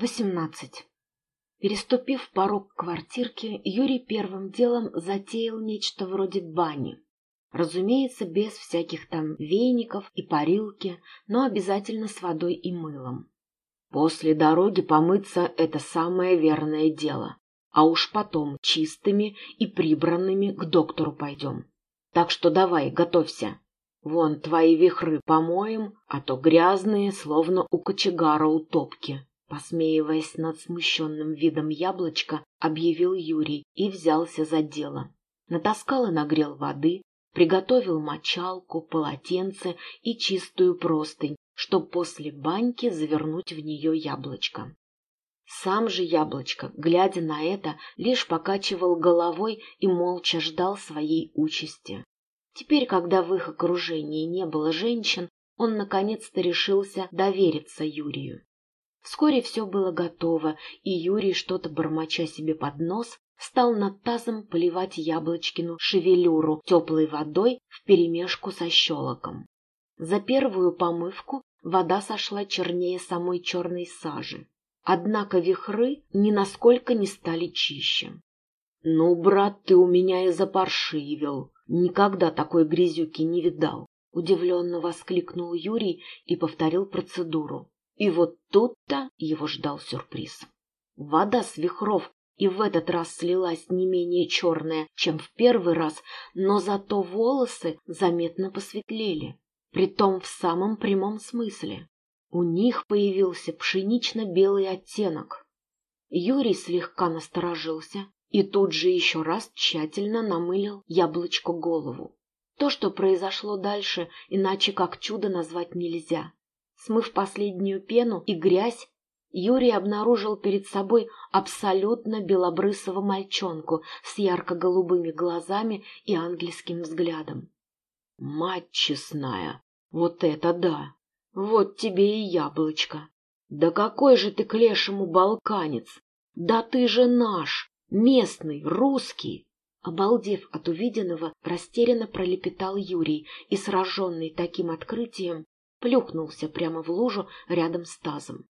Восемнадцать. Переступив порог квартирки, Юрий первым делом затеял нечто вроде бани. Разумеется, без всяких там веников и парилки, но обязательно с водой и мылом. После дороги помыться – это самое верное дело. А уж потом чистыми и прибранными к доктору пойдем. Так что давай, готовься. Вон твои вихры помоем, а то грязные, словно у кочегара у топки. Посмеиваясь над смущенным видом яблочка, объявил Юрий и взялся за дело. Натаскал и нагрел воды, приготовил мочалку, полотенце и чистую простынь, чтоб после баньки завернуть в нее яблочко. Сам же яблочко, глядя на это, лишь покачивал головой и молча ждал своей участи. Теперь, когда в их окружении не было женщин, он наконец-то решился довериться Юрию. Вскоре все было готово, и Юрий, что-то бормоча себе под нос, стал над тазом поливать Яблочкину шевелюру теплой водой вперемешку со щелоком. За первую помывку вода сошла чернее самой черной сажи. Однако вихры ни насколько не стали чище. — Ну, брат, ты у меня и запаршивил. Никогда такой грязюки не видал. Удивленно воскликнул Юрий и повторил процедуру. И вот тут-то его ждал сюрприз. Вода с вихров и в этот раз слилась не менее черная, чем в первый раз, но зато волосы заметно посветлели, притом в самом прямом смысле. У них появился пшенично-белый оттенок. Юрий слегка насторожился и тут же еще раз тщательно намылил яблочко голову. То, что произошло дальше, иначе как чудо назвать нельзя. Смыв последнюю пену и грязь, Юрий обнаружил перед собой абсолютно белобрысого мальчонку с ярко-голубыми глазами и ангельским взглядом. «Мать честная! Вот это да! Вот тебе и яблочко! Да какой же ты к лешему балканец! Да ты же наш, местный, русский!» Обалдев от увиденного, растерянно пролепетал Юрий и, сраженный таким открытием, плюхнулся прямо в лужу рядом с тазом.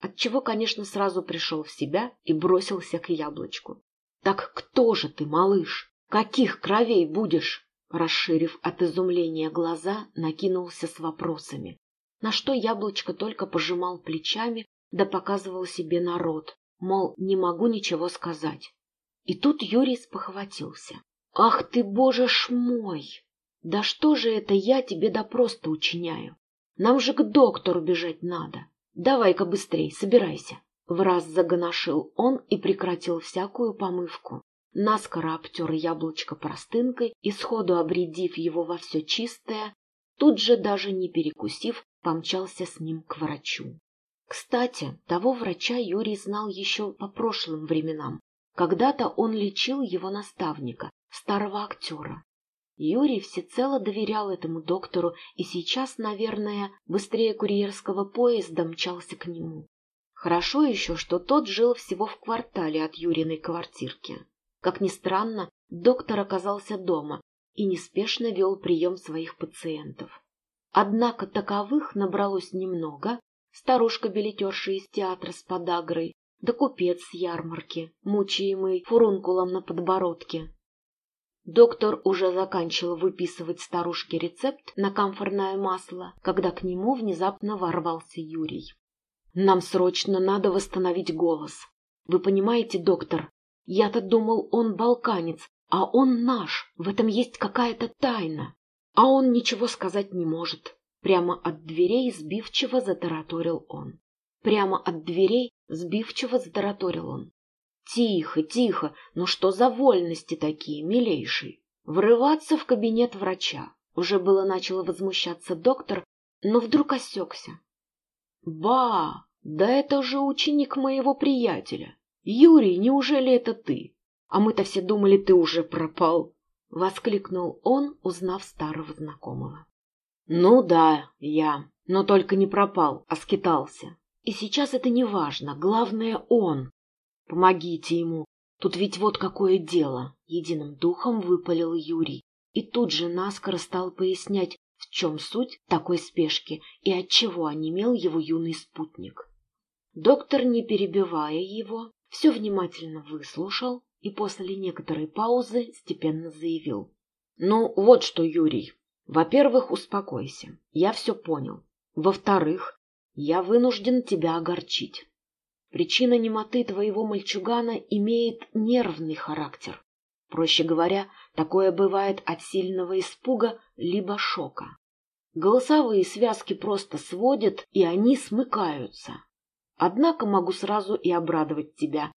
Отчего, конечно, сразу пришел в себя и бросился к яблочку. «Так кто же ты, малыш? Каких кровей будешь?» Расширив от изумления глаза, накинулся с вопросами. На что яблочко только пожимал плечами, да показывал себе народ, мол, не могу ничего сказать. И тут Юрий спохватился. «Ах ты, боже ж мой! Да что же это я тебе да просто учиняю? Нам же к доктору бежать надо. Давай-ка быстрей, собирайся. В раз загоношил он и прекратил всякую помывку. Наскоро обтер яблочко простынкой и, сходу обредив его во все чистое, тут же, даже не перекусив, помчался с ним к врачу. Кстати, того врача Юрий знал еще по прошлым временам. Когда-то он лечил его наставника, старого актера. Юрий всецело доверял этому доктору и сейчас, наверное, быстрее курьерского поезда мчался к нему. Хорошо еще, что тот жил всего в квартале от Юриной квартирки. Как ни странно, доктор оказался дома и неспешно вел прием своих пациентов. Однако таковых набралось немного, старушка-билетерша из театра с подагрой, да купец с ярмарки, мучаемый фурункулом на подбородке, Доктор уже заканчивал выписывать старушке рецепт на камфорное масло, когда к нему внезапно ворвался Юрий. «Нам срочно надо восстановить голос. Вы понимаете, доктор, я-то думал, он балканец, а он наш, в этом есть какая-то тайна. А он ничего сказать не может». Прямо от дверей сбивчиво затараторил он. Прямо от дверей сбивчиво затараторил он. Тихо, тихо, ну что за вольности такие, милейший? Врываться в кабинет врача. Уже было начало возмущаться доктор, но вдруг осекся. Ба, да это же ученик моего приятеля. Юрий, неужели это ты? А мы-то все думали, ты уже пропал. Воскликнул он, узнав старого знакомого. Ну да, я, но только не пропал, а скитался. И сейчас это не важно, главное он, Помогите ему. Тут ведь вот какое дело. Единым духом выпалил Юрий. И тут же наскоро стал пояснять, в чем суть такой спешки и отчего онемел его юный спутник. Доктор, не перебивая его, все внимательно выслушал и после некоторой паузы степенно заявил. «Ну, вот что, Юрий. Во-первых, успокойся. Я все понял. Во-вторых, я вынужден тебя огорчить. Причина немоты твоего мальчугана имеет нервный характер. Проще говоря, такое бывает от сильного испуга либо шока. Голосовые связки просто сводят, и они смыкаются. Однако могу сразу и обрадовать тебя.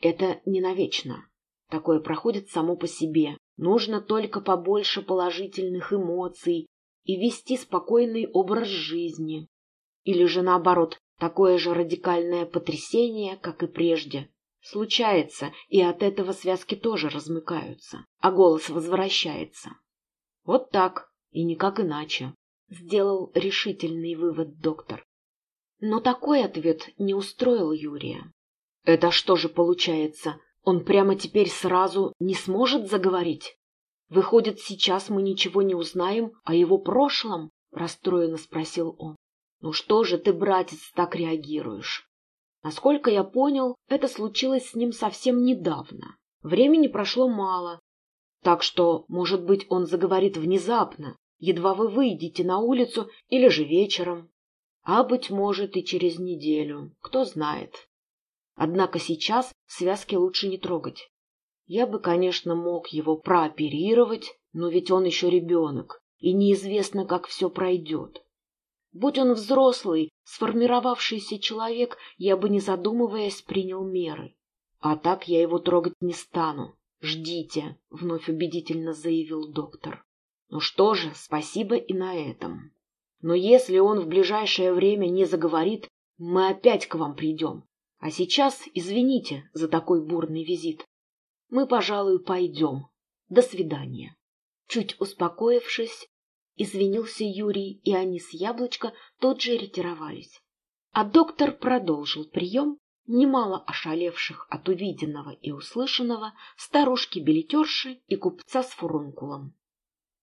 Это не навечно. Такое проходит само по себе. Нужно только побольше положительных эмоций и вести спокойный образ жизни. Или же наоборот, такое же радикальное потрясение, как и прежде. Случается, и от этого связки тоже размыкаются, а голос возвращается. Вот так, и никак иначе, сделал решительный вывод доктор. Но такой ответ не устроил Юрия. Это что же получается, он прямо теперь сразу не сможет заговорить? Выходит, сейчас мы ничего не узнаем о его прошлом? Расстроенно спросил он. Ну что же ты, братец, так реагируешь? Насколько я понял, это случилось с ним совсем недавно. Времени прошло мало. Так что, может быть, он заговорит внезапно, едва вы выйдете на улицу или же вечером. А, быть может, и через неделю, кто знает. Однако сейчас связки лучше не трогать. Я бы, конечно, мог его прооперировать, но ведь он еще ребенок, и неизвестно, как все пройдет. Будь он взрослый, сформировавшийся человек, я бы, не задумываясь, принял меры. А так я его трогать не стану. Ждите, — вновь убедительно заявил доктор. Ну что же, спасибо и на этом. Но если он в ближайшее время не заговорит, мы опять к вам придем. А сейчас извините за такой бурный визит. Мы, пожалуй, пойдем. До свидания. Чуть успокоившись, извинился Юрий, и они с Яблочко тут же ретировались. А доктор продолжил прием, немало ошалевших от увиденного и услышанного старушки-билетерши и купца с фурункулом.